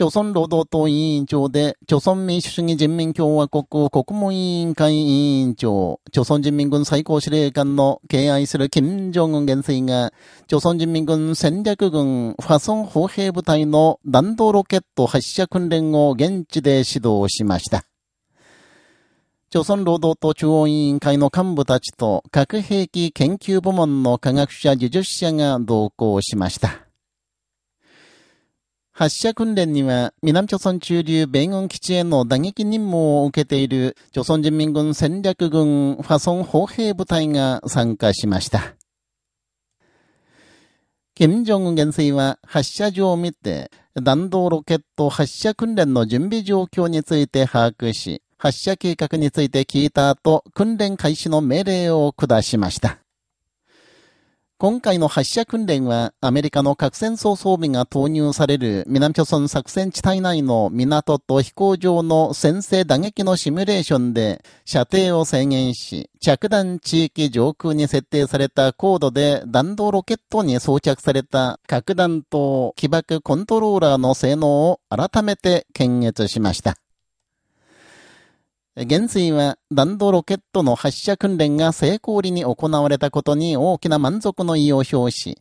朝鮮労働党委員長で、朝鮮民主主義人民共和国国務委員会委員長、朝鮮人民軍最高司令官の敬愛する金正恩元帥が、朝鮮人民軍戦略軍ファソン砲兵部隊の弾道ロケット発射訓練を現地で指導しました。朝鮮労働党中央委員会の幹部たちと核兵器研究部門の科学者、技術者が同行しました。発射訓練には、南朝鮮中流米軍基地への打撃任務を受けている、朝鮮人民軍戦略軍ファソン砲兵部隊が参加しました。金正恩元帥は発射場を見て、弾道ロケット発射訓練の準備状況について把握し、発射計画について聞いた後、訓練開始の命令を下しました。今回の発射訓練は、アメリカの核戦争装備が投入される南朝鮮作戦地帯内の港と飛行場の先制打撃のシミュレーションで、射程を制限し、着弾地域上空に設定された高度で弾道ロケットに装着された核弾頭起爆コントローラーの性能を改めて検閲しました。元帥は弾道ロケットの発射訓練が成功裏に行われたことに大きな満足の意を表し、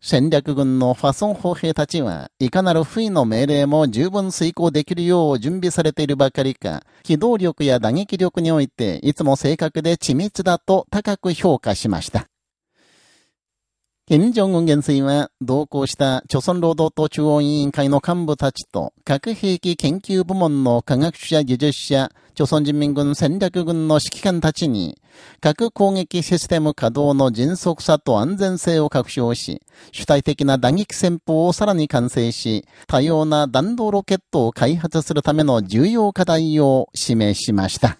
戦略軍のファソン砲兵たちは、いかなる不意の命令も十分遂行できるよう準備されているばかりか、機動力や打撃力においていつも正確で緻密だと高く評価しました。金正恩元帥は同行した朝鮮労働党中央委員会の幹部たちと核兵器研究部門の科学者技術者、朝鮮人民軍戦略軍の指揮官たちに核攻撃システム稼働の迅速さと安全性を確証し、主体的な打撃戦法をさらに完成し、多様な弾道ロケットを開発するための重要課題を示しました。